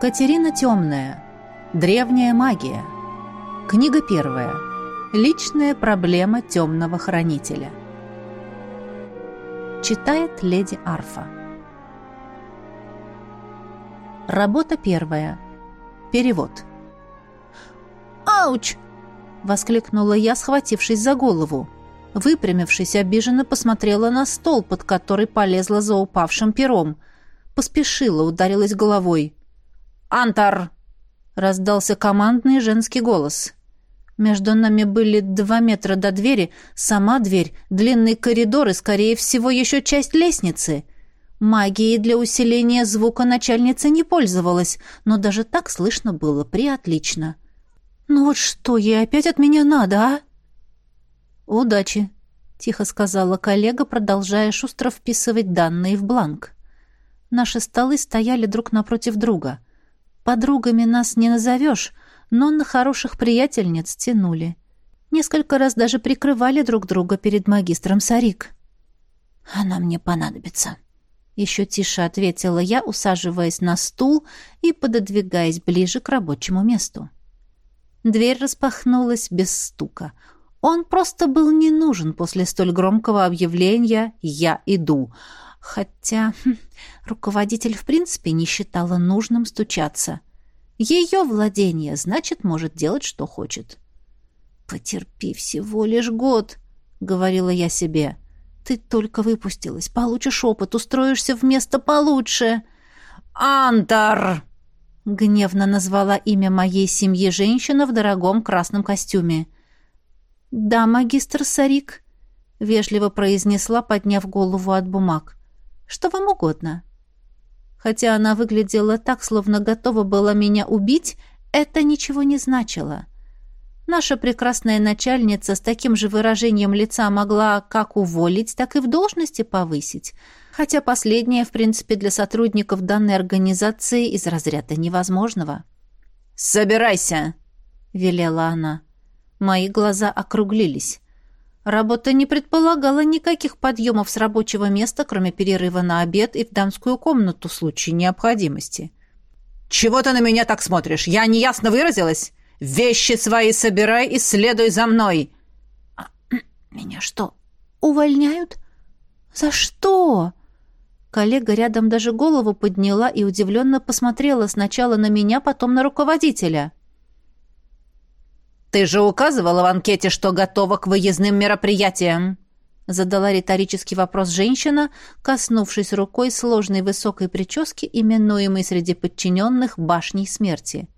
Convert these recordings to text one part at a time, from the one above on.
Катерина Темная. Древняя магия. Книга первая. Личная проблема темного хранителя. Читает леди Арфа. Работа первая. Перевод. «Ауч!» — воскликнула я, схватившись за голову. Выпрямившись, обиженно посмотрела на стол, под который полезла за упавшим пером. Поспешила, ударилась головой. «Антар!» — раздался командный женский голос. Между нами были два метра до двери, сама дверь, длинный коридор и, скорее всего, еще часть лестницы. Магией для усиления звука начальница не пользовалась, но даже так слышно было приотлично. «Ну вот что ей опять от меня надо, а?» «Удачи», — тихо сказала коллега, продолжая шустро вписывать данные в бланк. Наши столы стояли друг напротив друга. Подругами нас не назовешь, но на хороших приятельниц тянули. Несколько раз даже прикрывали друг друга перед магистром Сарик. «Она мне понадобится», — еще тише ответила я, усаживаясь на стул и пододвигаясь ближе к рабочему месту. Дверь распахнулась без стука. Он просто был не нужен после столь громкого объявления «Я иду», Хотя хм, руководитель в принципе не считала нужным стучаться. Ее владение, значит, может делать, что хочет. «Потерпи всего лишь год», — говорила я себе. «Ты только выпустилась, получишь опыт, устроишься в место получше». «Антар!» — гневно назвала имя моей семьи женщина в дорогом красном костюме. «Да, магистр Сарик», — вежливо произнесла, подняв голову от бумаг. Что вам угодно. Хотя она выглядела так, словно готова была меня убить, это ничего не значило. Наша прекрасная начальница с таким же выражением лица могла как уволить, так и в должности повысить, хотя последнее, в принципе, для сотрудников данной организации из разряда невозможного. «Собирайся!» — велела она. Мои глаза округлились. Работа не предполагала никаких подъемов с рабочего места, кроме перерыва на обед и в дамскую комнату в случае необходимости. «Чего ты на меня так смотришь? Я неясно выразилась? Вещи свои собирай и следуй за мной!» а, «Меня что, увольняют? За что?» Коллега рядом даже голову подняла и удивленно посмотрела сначала на меня, потом на руководителя. «Ты же указывала в анкете, что готова к выездным мероприятиям?» Задала риторический вопрос женщина, коснувшись рукой сложной высокой прически, именуемой среди подчиненных башней смерти.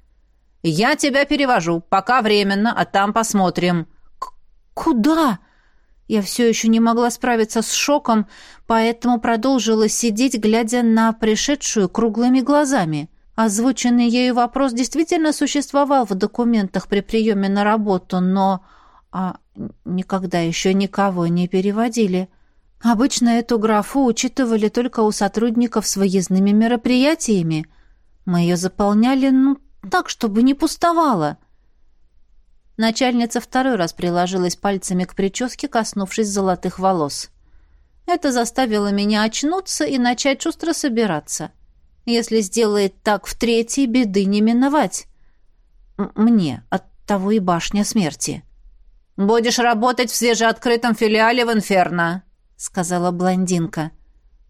«Я тебя перевожу, пока временно, а там посмотрим». К «Куда?» Я все еще не могла справиться с шоком, поэтому продолжила сидеть, глядя на пришедшую круглыми глазами. Озвученный ею вопрос действительно существовал в документах при приеме на работу, но... А никогда еще никого не переводили. Обычно эту графу учитывали только у сотрудников с выездными мероприятиями. Мы ее заполняли, ну, так, чтобы не пустовало. Начальница второй раз приложилась пальцами к прическе, коснувшись золотых волос. Это заставило меня очнуться и начать шустро собираться. Если сделает так в третьей, беды не миновать. Мне от того и башня смерти. «Будешь работать в свежеоткрытом филиале в Инферно», — сказала блондинка.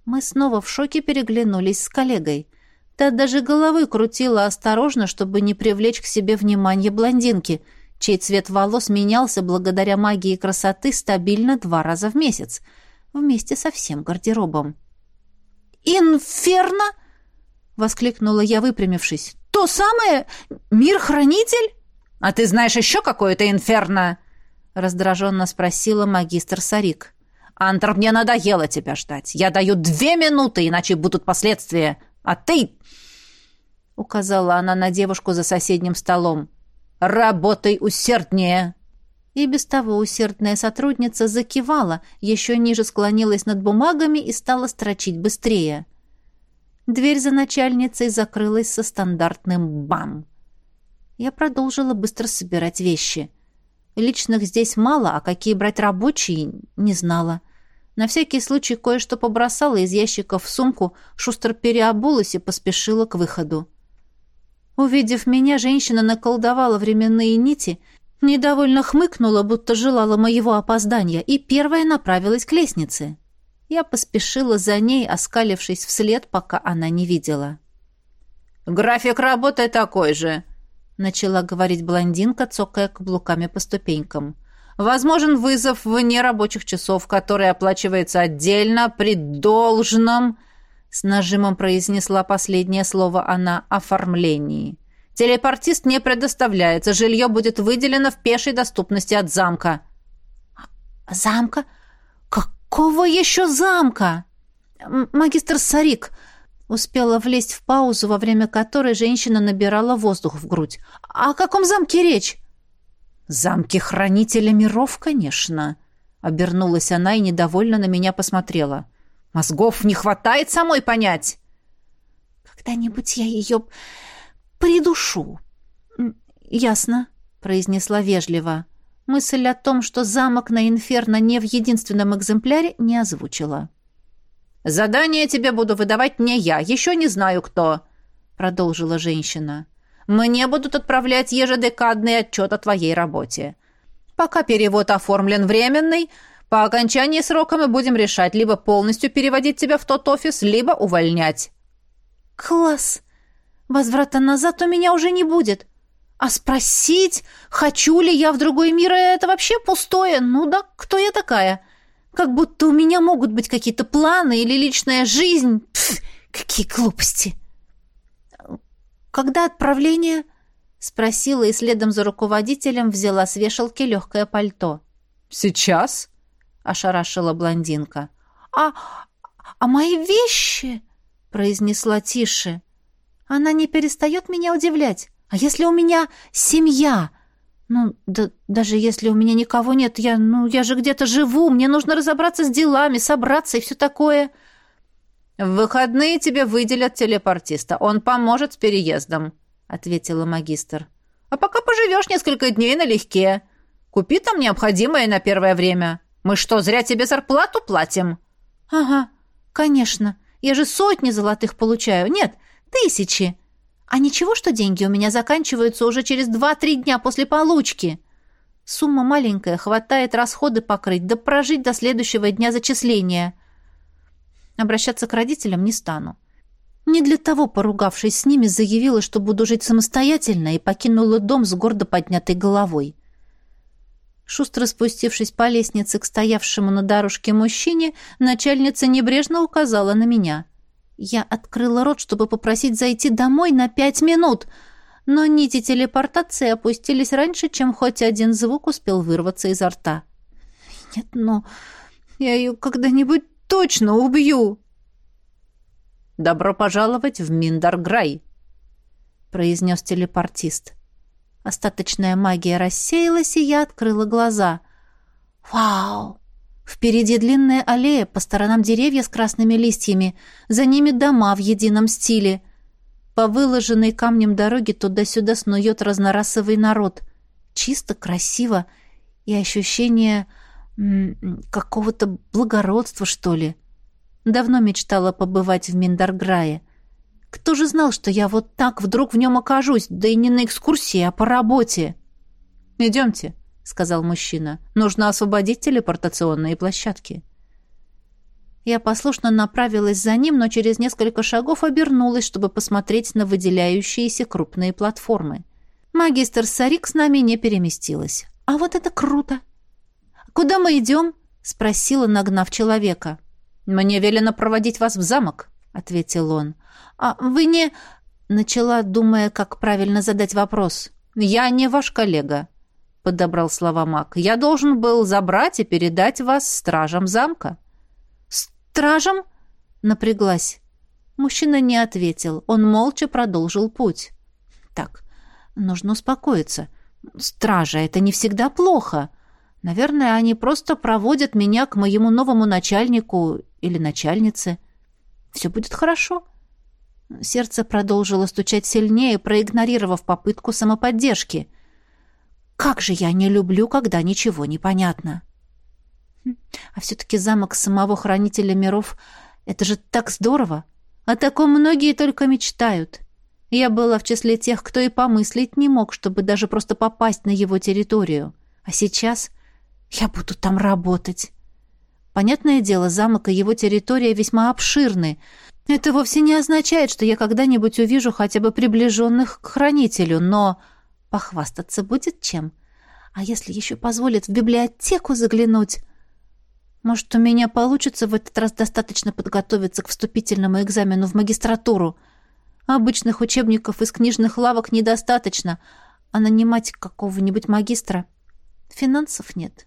Мы снова в шоке переглянулись с коллегой. Та даже головы крутила осторожно, чтобы не привлечь к себе внимание блондинки, чей цвет волос менялся благодаря магии красоты стабильно два раза в месяц, вместе со всем гардеробом. «Инферно?» Воскликнула я, выпрямившись. «То самое? Мир-хранитель?» «А ты знаешь еще какое-то инферно?» раздраженно спросила магистр Сарик. «Антр, мне надоело тебя ждать. Я даю две минуты, иначе будут последствия. А ты...» указала она на девушку за соседним столом. «Работай усерднее!» И без того усердная сотрудница закивала, еще ниже склонилась над бумагами и стала строчить быстрее. Дверь за начальницей закрылась со стандартным «бам». Я продолжила быстро собирать вещи. Личных здесь мало, а какие брать рабочие, не знала. На всякий случай кое-что побросала из ящика в сумку, шустро переобулась и поспешила к выходу. Увидев меня, женщина наколдовала временные нити, недовольно хмыкнула, будто желала моего опоздания, и первая направилась к лестнице. Я поспешила за ней, оскалившись вслед, пока она не видела. «График работы такой же», — начала говорить блондинка, цокая каблуками по ступенькам. «Возможен вызов вне рабочих часов, который оплачивается отдельно при должном...» С нажимом произнесла последнее слово она «оформлении». «Телепортист не предоставляется. Жилье будет выделено в пешей доступности от замка». «Замка? Какого еще замка?» «Магистр Сарик», Успела влезть в паузу, во время которой женщина набирала воздух в грудь. «О каком замке речь?» «Замке Хранителя миров, конечно», — обернулась она и недовольно на меня посмотрела. Мозгов не хватает самой понять. Когда-нибудь я ее придушу. Ясно, произнесла вежливо. Мысль о том, что замок на Инферно не в единственном экземпляре, не озвучила. «Задание тебе буду выдавать не я, еще не знаю кто», — продолжила женщина. «Мне будут отправлять ежедекадный отчет о твоей работе. Пока перевод оформлен временный, по окончании срока мы будем решать либо полностью переводить тебя в тот офис, либо увольнять». «Класс! Возврата назад у меня уже не будет. А спросить, хочу ли я в другой мир, это вообще пустое. Ну да, кто я такая? Как будто у меня могут быть какие-то планы или личная жизнь. Пф, какие глупости!» «Когда отправление?» — спросила и следом за руководителем взяла с вешалки легкое пальто. «Сейчас?» — ошарашила блондинка. «А... а мои вещи?» — произнесла тише. «Она не перестает меня удивлять. А если у меня семья? Ну, да, даже если у меня никого нет, я, ну, я же где-то живу, мне нужно разобраться с делами, собраться и все такое». «В выходные тебе выделят телепортиста. Он поможет с переездом», — ответила магистр. «А пока поживешь несколько дней налегке. Купи там необходимое на первое время». Мы что, зря тебе зарплату платим?» «Ага, конечно. Я же сотни золотых получаю. Нет, тысячи. А ничего, что деньги у меня заканчиваются уже через два-три дня после получки. Сумма маленькая, хватает расходы покрыть, да прожить до следующего дня зачисления. Обращаться к родителям не стану. Не для того, поругавшись с ними, заявила, что буду жить самостоятельно и покинула дом с гордо поднятой головой. Шустро спустившись по лестнице к стоявшему на дорожке мужчине, начальница небрежно указала на меня. Я открыла рот, чтобы попросить зайти домой на пять минут, но нити телепортации опустились раньше, чем хоть один звук успел вырваться изо рта. «Нет, но я ее когда-нибудь точно убью!» «Добро пожаловать в Миндарграй!» — произнес телепортист. Остаточная магия рассеялась, и я открыла глаза. «Вау!» Впереди длинная аллея, по сторонам деревья с красными листьями, за ними дома в едином стиле. По выложенной камнем дороге туда-сюда снует разнорасовый народ. Чисто, красиво и ощущение какого-то благородства, что ли. Давно мечтала побывать в Миндарграе. Кто же знал, что я вот так вдруг в нем окажусь, да и не на экскурсии, а по работе? «Идемте», — сказал мужчина. «Нужно освободить телепортационные площадки». Я послушно направилась за ним, но через несколько шагов обернулась, чтобы посмотреть на выделяющиеся крупные платформы. Магистр Сарик с нами не переместилась. «А вот это круто!» «Куда мы идем?» — спросила, нагнав человека. «Мне велено проводить вас в замок», — ответил он. «А вы не...» — начала, думая, как правильно задать вопрос. «Я не ваш коллега», — подобрал слова маг. «Я должен был забрать и передать вас стражам замка». «Стражам?» — напряглась. Мужчина не ответил. Он молча продолжил путь. «Так, нужно успокоиться. Стража — это не всегда плохо. Наверное, они просто проводят меня к моему новому начальнику или начальнице. Все будет хорошо». Сердце продолжило стучать сильнее, проигнорировав попытку самоподдержки. «Как же я не люблю, когда ничего не понятно!» хм, А все-таки замок самого Хранителя Миров — это же так здорово! О таком многие только мечтают. Я была в числе тех, кто и помыслить не мог, чтобы даже просто попасть на его территорию. А сейчас я буду там работать. Понятное дело, замок и его территория весьма обширны. Это вовсе не означает, что я когда-нибудь увижу хотя бы приближенных к хранителю, но похвастаться будет чем. А если еще позволят в библиотеку заглянуть? Может, у меня получится в этот раз достаточно подготовиться к вступительному экзамену в магистратуру. Обычных учебников из книжных лавок недостаточно, а нанимать какого-нибудь магистра финансов нет.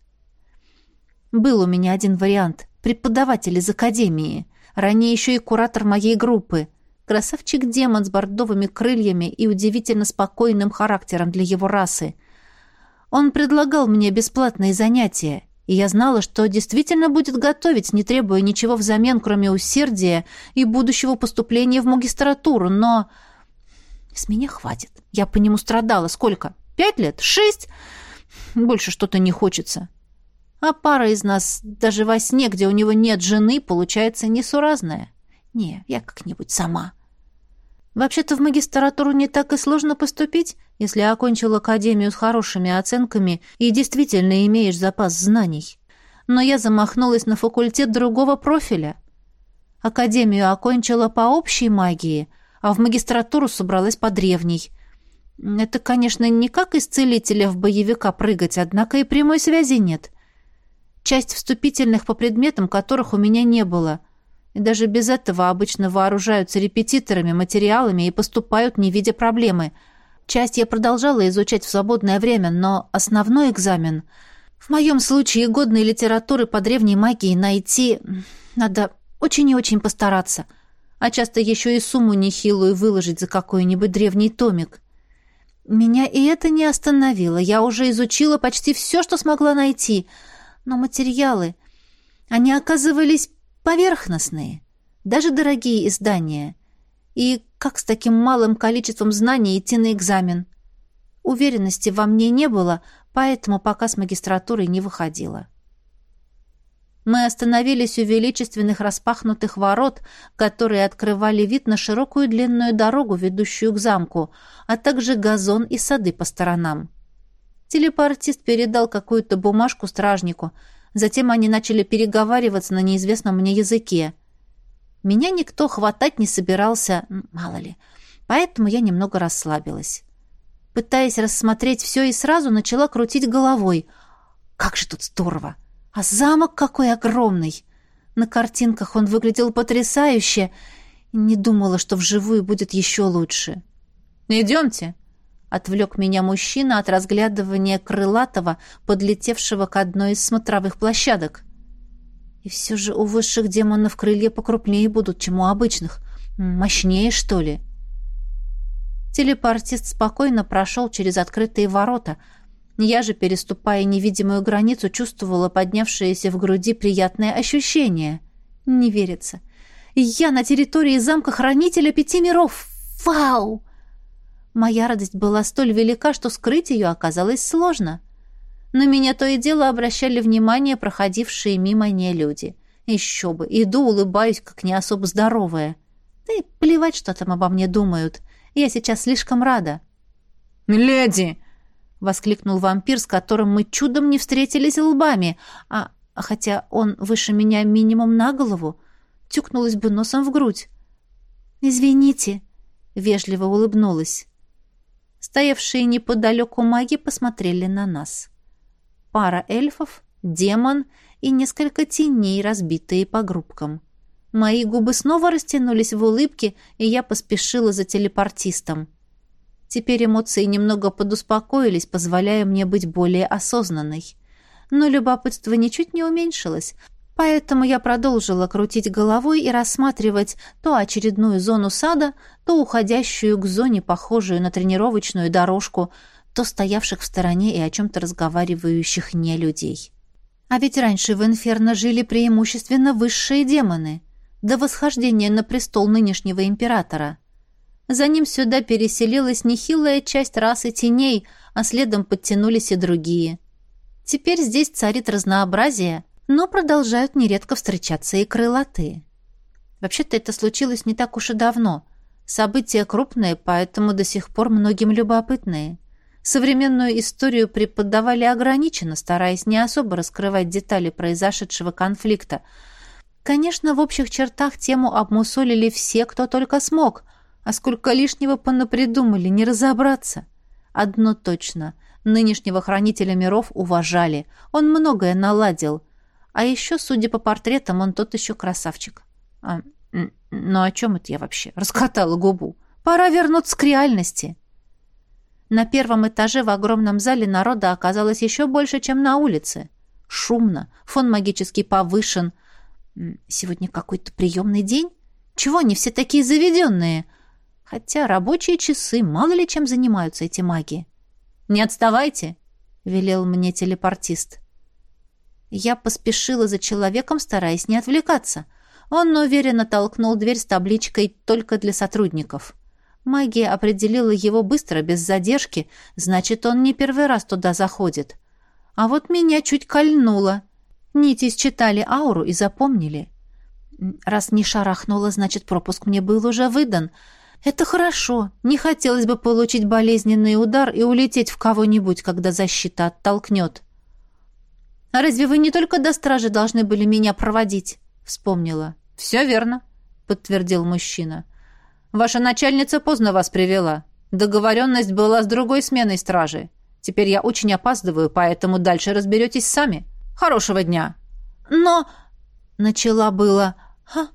Был у меня один вариант — преподаватель из академии, ранее еще и куратор моей группы. Красавчик-демон с бордовыми крыльями и удивительно спокойным характером для его расы. Он предлагал мне бесплатные занятия — и я знала, что действительно будет готовить, не требуя ничего взамен, кроме усердия и будущего поступления в магистратуру, но... С меня хватит. Я по нему страдала. Сколько? Пять лет? Шесть? Больше что-то не хочется. А пара из нас даже во сне, где у него нет жены, получается несуразная. Не, я как-нибудь сама. Вообще-то в магистратуру не так и сложно поступить, если окончил академию с хорошими оценками и действительно имеешь запас знаний. Но я замахнулась на факультет другого профиля. Академию окончила по общей магии, а в магистратуру собралась по древней. Это, конечно, не как из целителя в боевика прыгать, однако и прямой связи нет. Часть вступительных по предметам, которых у меня не было — и даже без этого обычно вооружаются репетиторами, материалами и поступают, не видя проблемы. Часть я продолжала изучать в свободное время, но основной экзамен... В моем случае годной литературы по древней магии найти... Надо очень и очень постараться. А часто еще и сумму нехилую выложить за какой-нибудь древний томик. Меня и это не остановило. Я уже изучила почти все, что смогла найти. Но материалы... Они оказывались Поверхностные, даже дорогие издания. И как с таким малым количеством знаний идти на экзамен? Уверенности во мне не было, поэтому пока с магистратурой не выходила. Мы остановились у величественных распахнутых ворот, которые открывали вид на широкую длинную дорогу, ведущую к замку, а также газон и сады по сторонам. Телепортист передал какую-то бумажку стражнику, Затем они начали переговариваться на неизвестном мне языке. Меня никто хватать не собирался, мало ли. Поэтому я немного расслабилась. Пытаясь рассмотреть все и сразу начала крутить головой. Как же тут здорово! А замок какой огромный! На картинках он выглядел потрясающе. Не думала, что вживую будет еще лучше. «Идемте», Отвлек меня мужчина от разглядывания крылатого, подлетевшего к одной из смотровых площадок. И все же у высших демонов крылья покрупнее будут, чем у обычных. Мощнее, что ли? Телепортист спокойно прошел через открытые ворота. Я же, переступая невидимую границу, чувствовала поднявшееся в груди приятное ощущение. Не верится. Я на территории замка Хранителя Пяти Миров. Вау! Моя радость была столь велика, что скрыть ее оказалось сложно. На меня то и дело обращали внимание проходившие мимо не люди. Еще бы, иду, улыбаюсь, как не особо здоровая. Да и плевать, что там обо мне думают. Я сейчас слишком рада. «Леди!» — воскликнул вампир, с которым мы чудом не встретились лбами, а, хотя он выше меня минимум на голову, тюкнулась бы носом в грудь. «Извините», — вежливо улыбнулась. Стоявшие неподалеку маги посмотрели на нас. Пара эльфов, демон и несколько теней, разбитые по группкам. Мои губы снова растянулись в улыбке, и я поспешила за телепортистом. Теперь эмоции немного подуспокоились, позволяя мне быть более осознанной. Но любопытство ничуть не уменьшилось, Поэтому я продолжила крутить головой и рассматривать то очередную зону сада, то уходящую к зоне, похожую на тренировочную дорожку, то стоявших в стороне и о чем-то разговаривающих не людей. А ведь раньше в Инферно жили преимущественно высшие демоны, до восхождения на престол нынешнего императора. За ним сюда переселилась нехилая часть расы теней, а следом подтянулись и другие. Теперь здесь царит разнообразие — но продолжают нередко встречаться и крылатые. Вообще-то это случилось не так уж и давно. События крупные, поэтому до сих пор многим любопытные. Современную историю преподавали ограниченно, стараясь не особо раскрывать детали произошедшего конфликта. Конечно, в общих чертах тему обмусолили все, кто только смог, а сколько лишнего понапридумали, не разобраться. Одно точно. Нынешнего хранителя миров уважали. Он многое наладил. А еще, судя по портретам, он тот еще красавчик. А, ну о чем это я вообще? Раскатала губу. Пора вернуться к реальности. На первом этаже в огромном зале народа оказалось еще больше, чем на улице. Шумно, фон магически повышен. Сегодня какой-то приемный день? Чего они все такие заведенные? Хотя рабочие часы, мало ли чем занимаются эти маги. «Не отставайте!» — велел мне телепортист. Я поспешила за человеком, стараясь не отвлекаться. Он уверенно толкнул дверь с табличкой «Только для сотрудников». Магия определила его быстро, без задержки, значит, он не первый раз туда заходит. А вот меня чуть кольнуло. Нити считали ауру и запомнили. Раз не шарахнуло, значит, пропуск мне был уже выдан. Это хорошо. Не хотелось бы получить болезненный удар и улететь в кого-нибудь, когда защита оттолкнет. «А разве вы не только до стражи должны были меня проводить?» — вспомнила. «Все верно», — подтвердил мужчина. Ваша начальница поздно вас привела. Договоренность была с другой сменой стражи. Теперь я очень опаздываю, поэтому дальше разберетесь сами. Хорошего дня. Но... Начала было... Ха,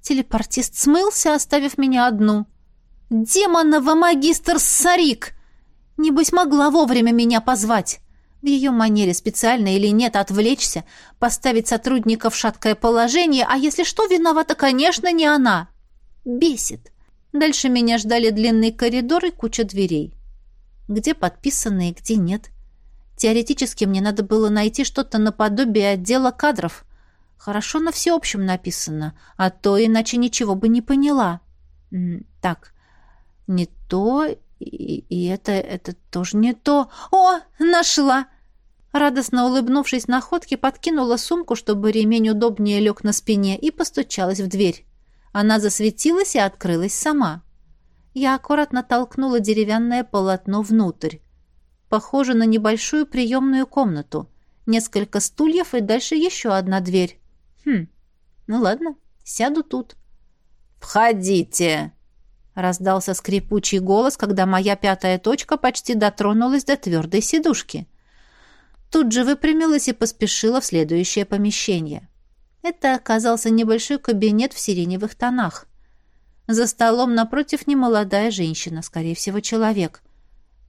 телепортист смылся, оставив меня одну. Демонова магистр Сарик! Небось, могла вовремя меня позвать. В ее манере, специально или нет, отвлечься, поставить сотрудника в шаткое положение, а если что, виновата, конечно, не она. Бесит. Дальше меня ждали длинный коридор и куча дверей. Где подписанные, где нет. Теоретически мне надо было найти что-то наподобие отдела кадров. Хорошо на всеобщем написано, а то иначе ничего бы не поняла. Так, не то, и, и это, это тоже не то. О, нашла! Радостно улыбнувшись находке, подкинула сумку, чтобы ремень удобнее лег на спине, и постучалась в дверь. Она засветилась и открылась сама. Я аккуратно толкнула деревянное полотно внутрь. Похоже на небольшую приемную комнату. Несколько стульев и дальше еще одна дверь. Хм, ну ладно, сяду тут. «Входите!» Раздался скрипучий голос, когда моя пятая точка почти дотронулась до твердой сидушки. Тут же выпрямилась и поспешила в следующее помещение. Это оказался небольшой кабинет в сиреневых тонах. За столом напротив немолодая женщина, скорее всего, человек.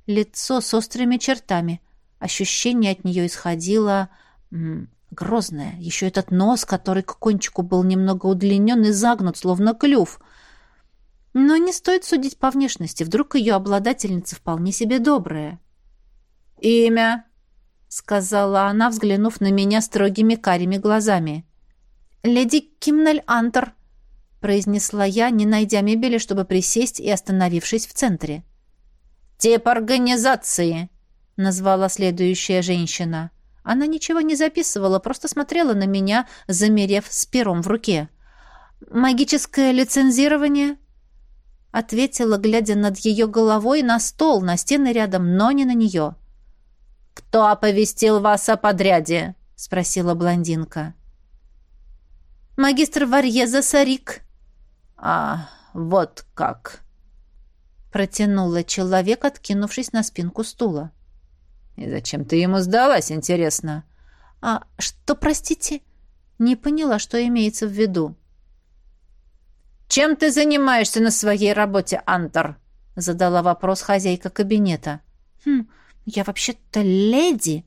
Лицо с острыми чертами. Ощущение от нее исходило... М, грозное. Еще этот нос, который к кончику был немного удлинен и загнут, словно клюв. Но не стоит судить по внешности. Вдруг ее обладательница вполне себе добрая. «Имя?» — сказала она, взглянув на меня строгими карими глазами. «Леди Кимнель Антер», — произнесла я, не найдя мебели, чтобы присесть и остановившись в центре. «Тип организации», — назвала следующая женщина. Она ничего не записывала, просто смотрела на меня, замерев с пером в руке. «Магическое лицензирование?» Ответила, глядя над ее головой на стол, на стены рядом, но не на нее. «Кто оповестил вас о подряде?» — спросила блондинка. Магистр Варьеза Сарик. А, вот как. Протянула человек, откинувшись на спинку стула. И зачем ты ему сдалась, интересно? А что, простите? Не поняла, что имеется в виду. «Чем ты занимаешься на своей работе, Антор?» задала вопрос хозяйка кабинета. «Хм, я вообще-то леди»,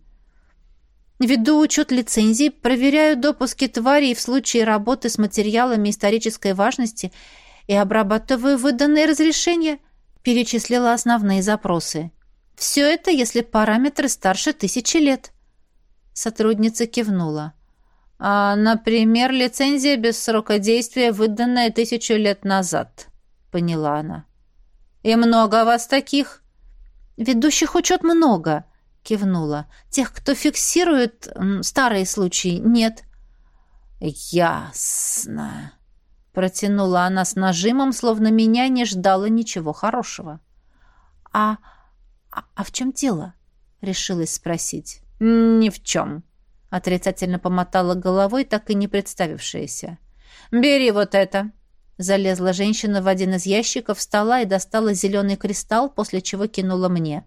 Веду учет лицензий, проверяю допуски тварей в случае работы с материалами исторической важности и обрабатываю выданные разрешения, перечислила основные запросы. Все это, если параметры старше тысячи лет. Сотрудница кивнула. А, например, лицензия без срока действия, выданная тысячу лет назад, поняла она. И много вас таких? Ведущих учет много, кивнула. Тех, кто фиксирует старые случаи, нет. Ясно. Протянула она с нажимом, словно меня не ждала ничего хорошего. «А, а, а в чем дело?» — решилась спросить. «Ни в чем», — отрицательно помотала головой, так и не представившаяся. «Бери вот это». Залезла женщина в один из ящиков стола и достала зеленый кристалл, после чего кинула мне.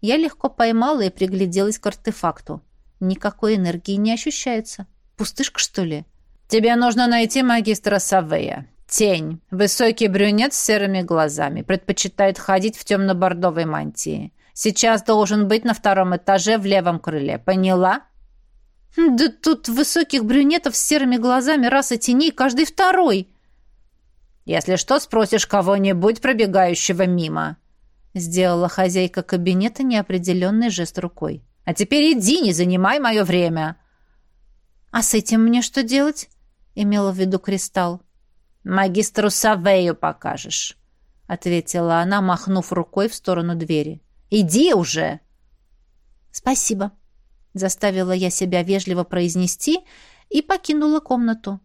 Я легко поймала и пригляделась к артефакту. Никакой энергии не ощущается. Пустышка, что ли? «Тебе нужно найти магистра Савея. Тень. Высокий брюнет с серыми глазами. Предпочитает ходить в темно-бордовой мантии. Сейчас должен быть на втором этаже в левом крыле. Поняла?» «Да тут высоких брюнетов с серыми глазами раса теней каждый второй!» «Если что, спросишь кого-нибудь, пробегающего мимо», — сделала хозяйка кабинета неопределенный жест рукой. «А теперь иди, не занимай мое время». «А с этим мне что делать?» — имела в виду Кристалл. «Магистру Савею покажешь», — ответила она, махнув рукой в сторону двери. «Иди уже!» «Спасибо», — заставила я себя вежливо произнести и покинула комнату.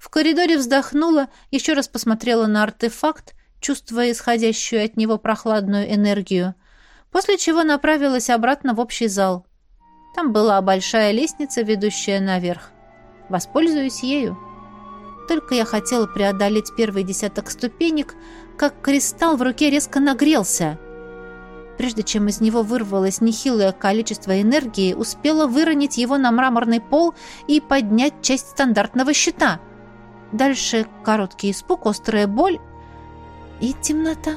В коридоре вздохнула, еще раз посмотрела на артефакт, чувствуя исходящую от него прохладную энергию, после чего направилась обратно в общий зал. Там была большая лестница, ведущая наверх. Воспользуюсь ею. Только я хотела преодолеть первый десяток ступенек, как кристалл в руке резко нагрелся. Прежде чем из него вырвалось нехилое количество энергии, успела выронить его на мраморный пол и поднять часть стандартного щита — Дальше короткий испуг, острая боль и темнота.